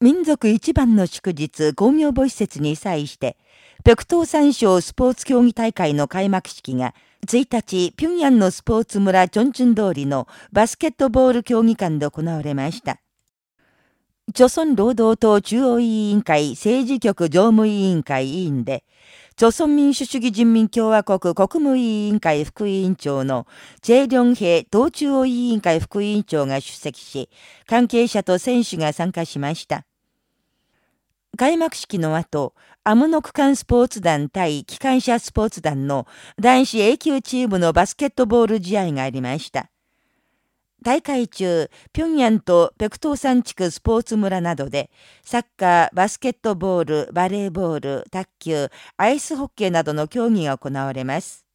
民族一番の祝日工業母施設に際して、北東三省スポーツ競技大会の開幕式が、1日、平壌のスポーツ村チョンチュン通りのバスケットボール競技館で行われました。朝鮮労働党中央委員会政治局常務委員会委員で、朝鮮民主主義人民共和国国務委員会副委員長のチェ・リョンヘ党中央委員会副委員長が出席し、関係者と選手が参加しました。開幕式の後、アムノ区間スポーツ団対機関車スポーツ団の男子 A 級チームのバスケットボール試合がありました。大会中、平壌と北東山地区スポーツ村などで、サッカー、バスケットボール、バレーボール、卓球、アイスホッケーなどの競技が行われます。